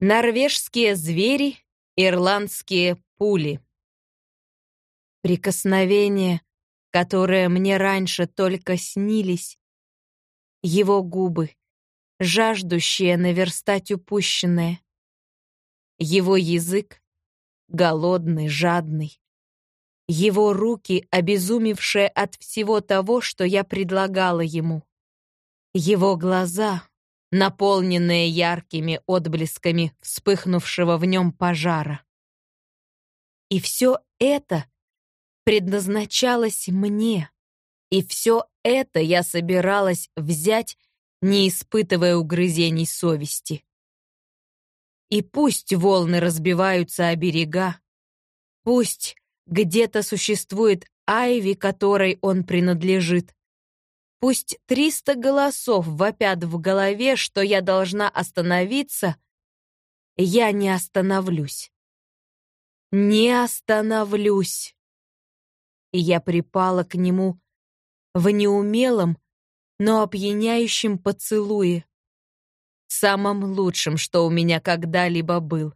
Норвежские звери, ирландские пули. Прикосновения, которые мне раньше только снились. Его губы, жаждущие наверстать упущенное. Его язык, голодный, жадный. Его руки, обезумевшие от всего того, что я предлагала ему. Его глаза, наполненные яркими отблесками вспыхнувшего в нем пожара. И все это предназначалось мне, и все это я собиралась взять, не испытывая угрызений совести. И пусть волны разбиваются о берега, пусть где-то существует Айви, которой он принадлежит, Пусть триста голосов вопят в голове, что я должна остановиться, я не остановлюсь. Не остановлюсь. И я припала к нему в неумелом, но опьяняющем поцелуе, самом лучшем, что у меня когда-либо был.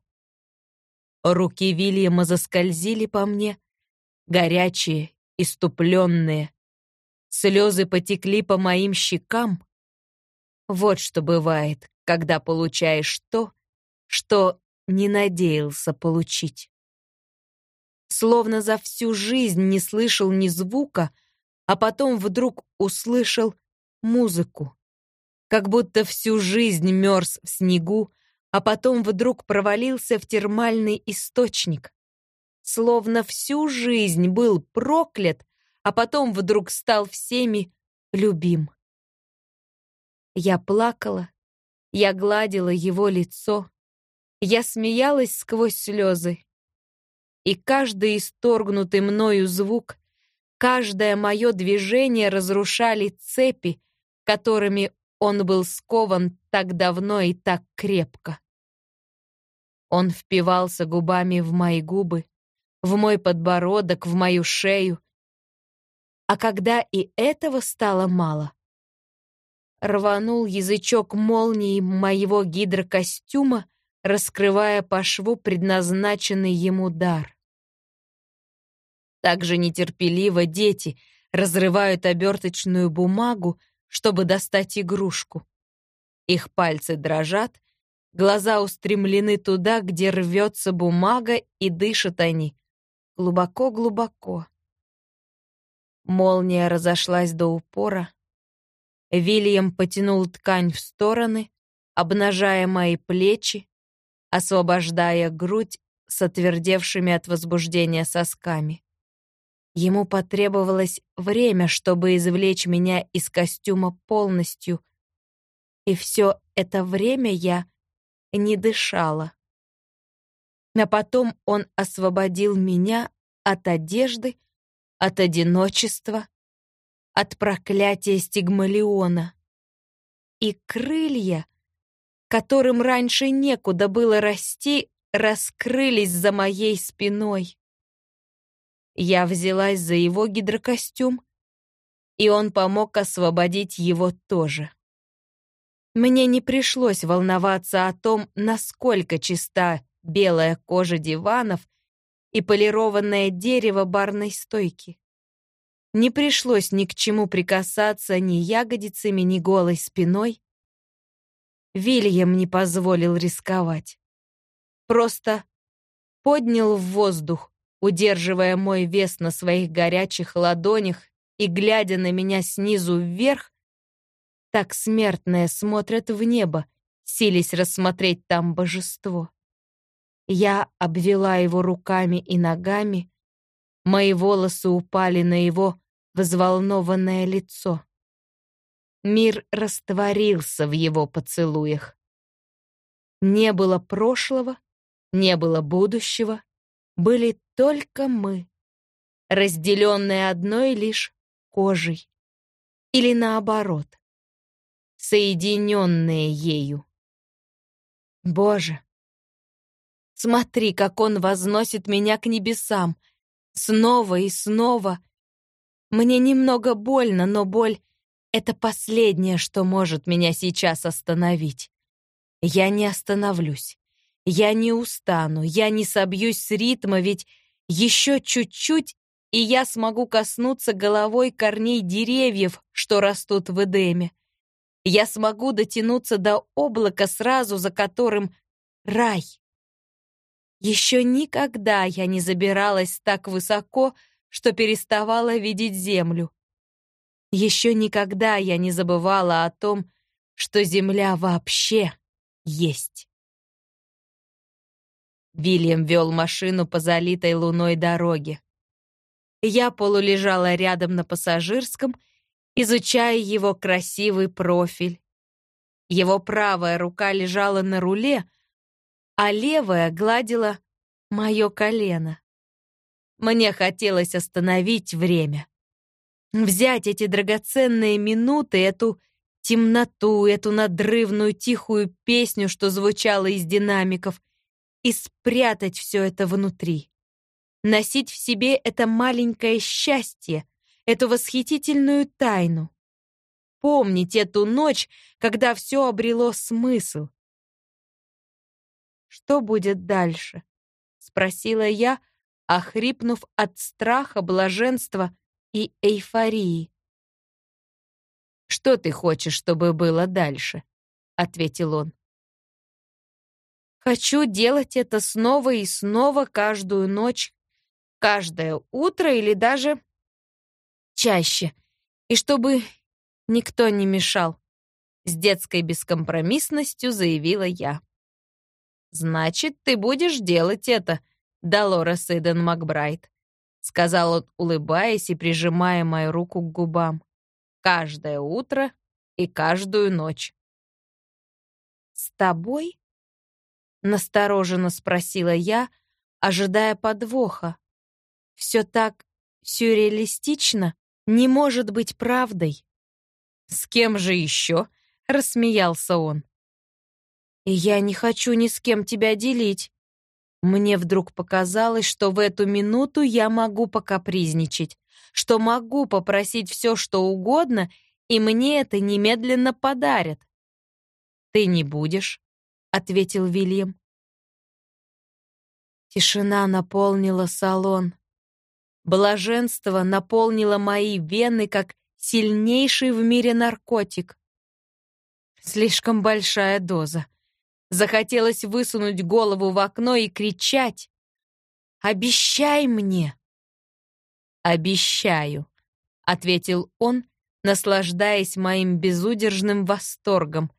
Руки Вильяма заскользили по мне, горячие, иступленные, Слезы потекли по моим щекам. Вот что бывает, когда получаешь то, что не надеялся получить. Словно за всю жизнь не слышал ни звука, а потом вдруг услышал музыку. Как будто всю жизнь мерз в снегу, а потом вдруг провалился в термальный источник. Словно всю жизнь был проклят а потом вдруг стал всеми любим. Я плакала, я гладила его лицо, я смеялась сквозь слезы. И каждый исторгнутый мною звук, каждое мое движение разрушали цепи, которыми он был скован так давно и так крепко. Он впивался губами в мои губы, в мой подбородок, в мою шею, а когда и этого стало мало, рванул язычок молнии моего гидрокостюма, раскрывая по шву предназначенный ему дар. Так же нетерпеливо дети разрывают оберточную бумагу, чтобы достать игрушку. Их пальцы дрожат, глаза устремлены туда, где рвется бумага, и дышат они глубоко-глубоко. Молния разошлась до упора. Вильям потянул ткань в стороны, обнажая мои плечи, освобождая грудь с отвердевшими от возбуждения сосками. Ему потребовалось время, чтобы извлечь меня из костюма полностью, и все это время я не дышала. А потом он освободил меня от одежды, от одиночества, от проклятия стигмалиона. И крылья, которым раньше некуда было расти, раскрылись за моей спиной. Я взялась за его гидрокостюм, и он помог освободить его тоже. Мне не пришлось волноваться о том, насколько чиста белая кожа диванов и полированное дерево барной стойки. Не пришлось ни к чему прикасаться ни ягодицами, ни голой спиной. Вильям не позволил рисковать. Просто поднял в воздух, удерживая мой вес на своих горячих ладонях и глядя на меня снизу вверх, так смертные смотрят в небо, сились рассмотреть там божество. Я обвела его руками и ногами, мои волосы упали на его взволнованное лицо. Мир растворился в его поцелуях. Не было прошлого, не было будущего, были только мы, разделенные одной лишь кожей. Или наоборот, соединенные ею. Боже, Смотри, как он возносит меня к небесам. Снова и снова. Мне немного больно, но боль — это последнее, что может меня сейчас остановить. Я не остановлюсь. Я не устану, я не собьюсь с ритма, ведь еще чуть-чуть, и я смогу коснуться головой корней деревьев, что растут в Эдеме. Я смогу дотянуться до облака сразу, за которым рай. Еще никогда я не забиралась так высоко, что переставала видеть землю. Еще никогда я не забывала о том, что земля вообще есть. Вильям вел машину по залитой луной дороге. Я полулежала рядом на пассажирском, изучая его красивый профиль. Его правая рука лежала на руле, а левая гладила мое колено. Мне хотелось остановить время. Взять эти драгоценные минуты, эту темноту, эту надрывную тихую песню, что звучала из динамиков, и спрятать все это внутри. Носить в себе это маленькое счастье, эту восхитительную тайну. Помнить эту ночь, когда все обрело смысл. «Что будет дальше?» — спросила я, охрипнув от страха, блаженства и эйфории. «Что ты хочешь, чтобы было дальше?» — ответил он. Хочу делать это снова и снова каждую ночь, каждое утро или даже чаще. И чтобы никто не мешал. С детской бескомпромиссностью заявила я. «Значит, ты будешь делать это, Долорес Эйден Макбрайт», сказал он, улыбаясь и прижимая мою руку к губам. «Каждое утро и каждую ночь». «С тобой?» Настороженно спросила я, ожидая подвоха. Все так сюрреалистично не может быть правдой. «С кем же еще?» — рассмеялся он. «И я не хочу ни с кем тебя делить». Мне вдруг показалось, что в эту минуту я могу покапризничать, что могу попросить все, что угодно, и мне это немедленно подарят. «Ты не будешь», ответил Вильям. Тишина наполнила салон. Блаженство наполнило мои вены, как сильнейший в мире наркотик. Слишком большая доза. Захотелось высунуть голову в окно и кричать. «Обещай мне!» «Обещаю», — ответил он, наслаждаясь моим безудержным восторгом,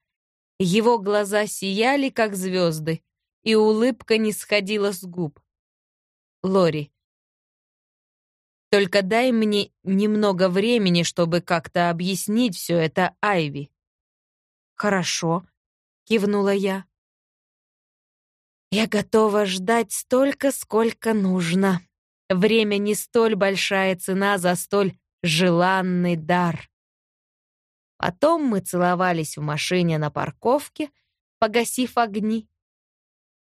его глаза сияли, как звезды, и улыбка не сходила с губ. Лори, только дай мне немного времени, чтобы как-то объяснить все это Айви. Хорошо, кивнула я. Я готова ждать столько, сколько нужно. Время не столь большая цена за столь желанный дар. Потом мы целовались в машине на парковке, погасив огни.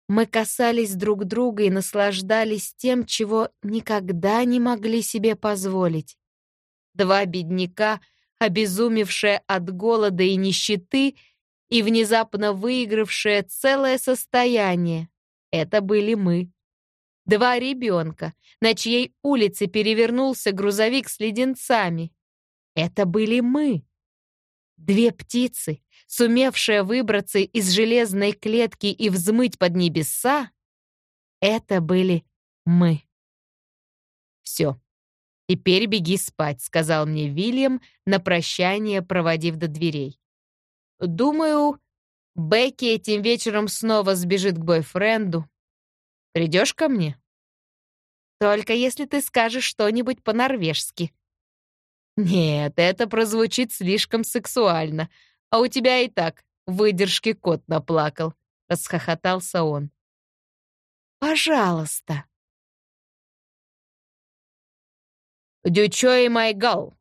Мы касались друг друга и наслаждались тем, чего никогда не могли себе позволить. Два бедняка, обезумевшие от голода и нищеты, и внезапно выигравшие целое состояние. Это были мы. Два ребенка, на чьей улице перевернулся грузовик с леденцами. Это были мы. Две птицы, сумевшие выбраться из железной клетки и взмыть под небеса, это были мы. «Все, теперь беги спать», — сказал мне Вильям на прощание, проводив до дверей. «Думаю, Бекки этим вечером снова сбежит к бойфренду. Придешь ко мне?» «Только если ты скажешь что-нибудь по-норвежски», «Нет, это прозвучит слишком сексуально, а у тебя и так выдержки кот наплакал», — расхохотался он. «Пожалуйста». «Дючой Майгал».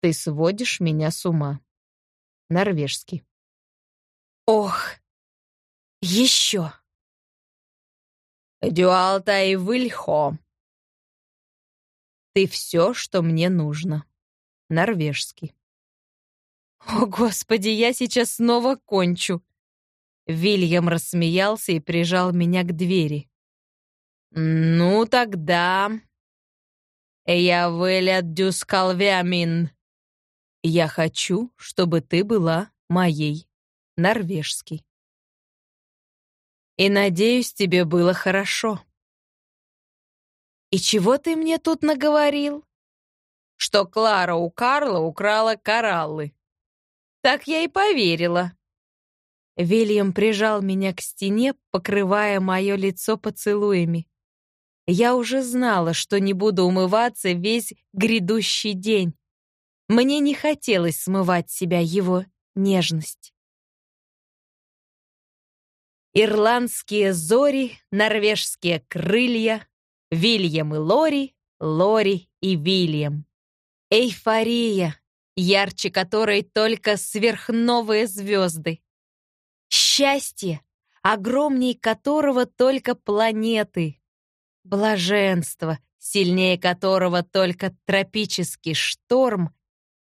«Ты сводишь меня с ума». Норвежский. «Ох, еще». «Дюалтай Вильхо», ты все, что мне нужно. Норвежский. О, Господи, я сейчас снова кончу. Вильям рассмеялся и прижал меня к двери. «Ну тогда...» «Я вылет дюскалвямин». «Я хочу, чтобы ты была моей, норвежский». «И надеюсь, тебе было хорошо». «И чего ты мне тут наговорил?» «Что Клара у Карла украла кораллы». «Так я и поверила». Вильям прижал меня к стене, покрывая мое лицо поцелуями. Я уже знала, что не буду умываться весь грядущий день. Мне не хотелось смывать себя его нежность. Ирландские зори, норвежские крылья, Вильям и Лори, Лори и Вильям. Эйфория, ярче которой только сверхновые звезды. Счастье, огромней которого только планеты. Блаженство, сильнее которого только тропический шторм.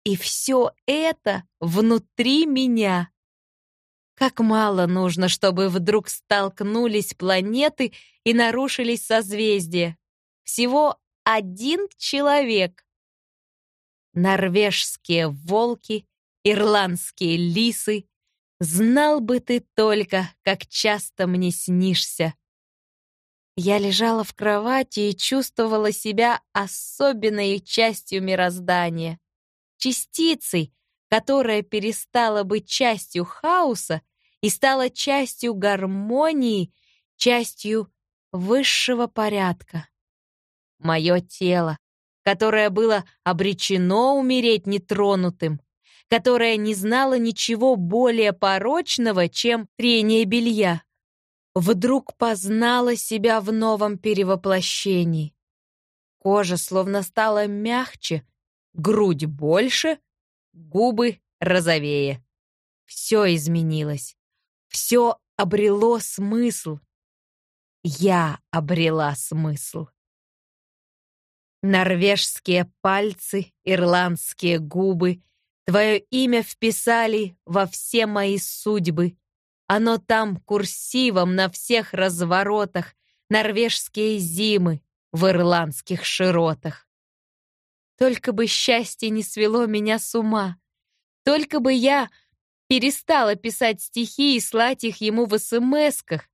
И все это внутри меня. Как мало нужно, чтобы вдруг столкнулись планеты и нарушились созвездия. Всего один человек. Норвежские волки, ирландские лисы, Знал бы ты только, как часто мне снишься. Я лежала в кровати и чувствовала себя особенной частью мироздания, частицей, которая перестала быть частью хаоса и стала частью гармонии, частью высшего порядка. Мое тело, которое было обречено умереть нетронутым, которая не знала ничего более порочного, чем трение белья, вдруг познала себя в новом перевоплощении. Кожа словно стала мягче, грудь больше, губы розовее. Все изменилось. Все обрело смысл. Я обрела смысл. Норвежские пальцы, ирландские губы — Твое имя вписали во все мои судьбы. Оно там курсивом на всех разворотах, норвежские зимы в ирландских широтах. Только бы счастье не свело меня с ума. Только бы я перестала писать стихи и слать их ему в смсках.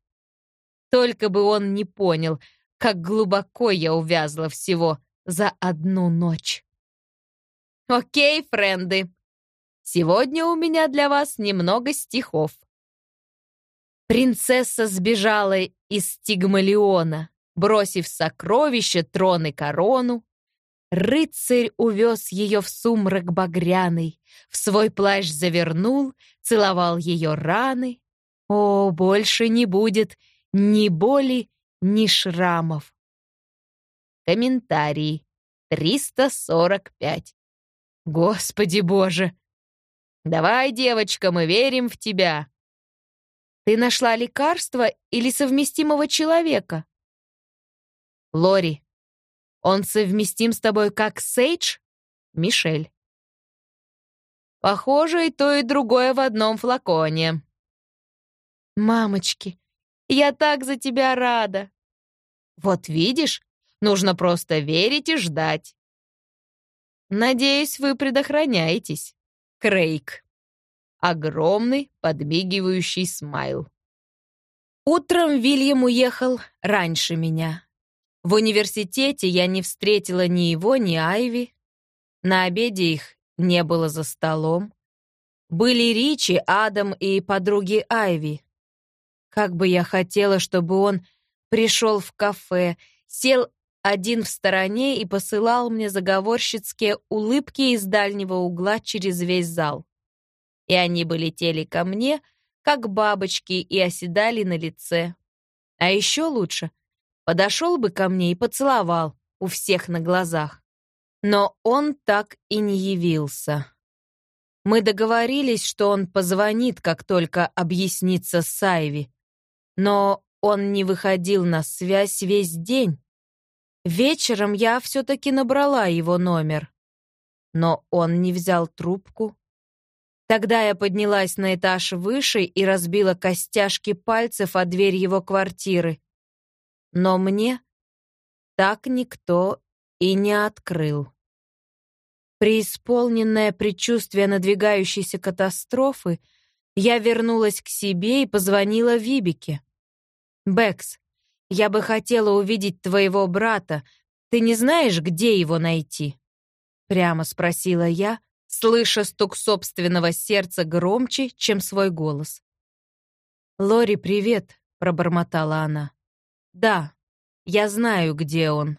Только бы он не понял, как глубоко я увязла всего за одну ночь. «Окей, френды, Сегодня у меня для вас немного стихов. Принцесса сбежала из Стигмалиона, бросив сокровища, трон и корону. Рыцарь увез ее в сумрак багряный, в свой плащ завернул, целовал ее раны. О, больше не будет ни боли, ни шрамов. Комментарий. 345. Господи боже! Давай, девочка, мы верим в тебя. Ты нашла лекарство или совместимого человека? Лори, он совместим с тобой как Сейдж? Мишель. Похоже, и то, и другое в одном флаконе. Мамочки, я так за тебя рада. Вот видишь, нужно просто верить и ждать. Надеюсь, вы предохраняетесь. Крейг. Огромный подмигивающий смайл. Утром Вильям уехал раньше меня. В университете я не встретила ни его, ни Айви. На обеде их не было за столом. Были Ричи, Адам и подруги Айви. Как бы я хотела, чтобы он пришел в кафе, сел один в стороне и посылал мне заговорщицкие улыбки из дальнего угла через весь зал. И они бы летели ко мне, как бабочки, и оседали на лице. А еще лучше, подошел бы ко мне и поцеловал у всех на глазах. Но он так и не явился. Мы договорились, что он позвонит, как только объяснится с Айви. Но он не выходил на связь весь день. Вечером я все-таки набрала его номер, но он не взял трубку. Тогда я поднялась на этаж выше и разбила костяшки пальцев о дверь его квартиры. Но мне так никто и не открыл. Преисполненное предчувствие надвигающейся катастрофы, я вернулась к себе и позвонила Вибике. «Бэкс, я бы хотела увидеть твоего брата. Ты не знаешь, где его найти?» Прямо спросила я, слыша стук собственного сердца громче, чем свой голос. «Лори, привет», — пробормотала она. «Да, я знаю, где он.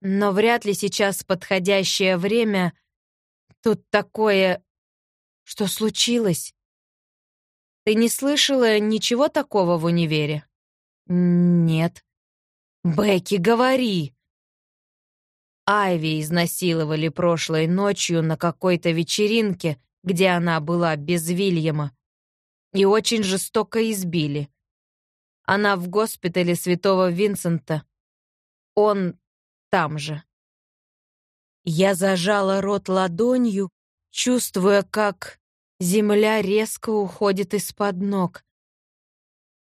Но вряд ли сейчас подходящее время. Тут такое... Что случилось? Ты не слышала ничего такого в универе? Нет. Бекки, говори. Айви изнасиловали прошлой ночью на какой-то вечеринке, где она была без Вильяма, и очень жестоко избили. Она в госпитале Святого Винсента. Он там же. Я зажала рот ладонью, чувствуя, как земля резко уходит из-под ног.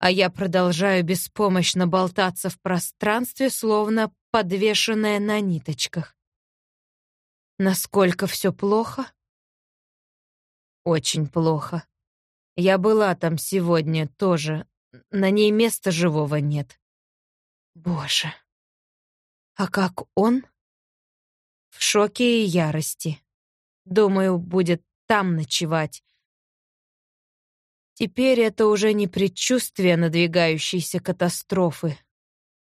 А я продолжаю беспомощно болтаться в пространстве, словно подвешенная на ниточках. Насколько все плохо? Очень плохо. Я была там сегодня тоже. На ней места живого нет. Боже. А как он? В шоке и ярости. Думаю, будет там ночевать. Теперь это уже не предчувствие надвигающейся катастрофы,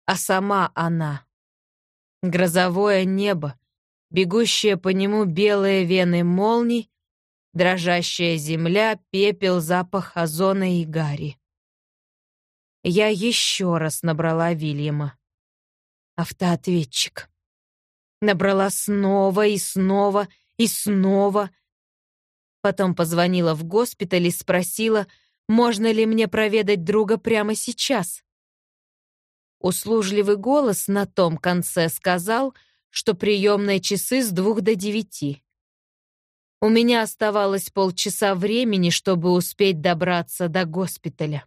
а сама она. Грозовое небо, бегущие по нему белые вены молний, дрожащая земля, пепел, запах озона и гари. Я еще раз набрала Вильяма автоответчик. Набрала снова и снова и снова. Потом позвонила в госпиталь и спросила, можно ли мне проведать друга прямо сейчас. Услужливый голос на том конце сказал, что приемные часы с двух до девяти. У меня оставалось полчаса времени, чтобы успеть добраться до госпиталя.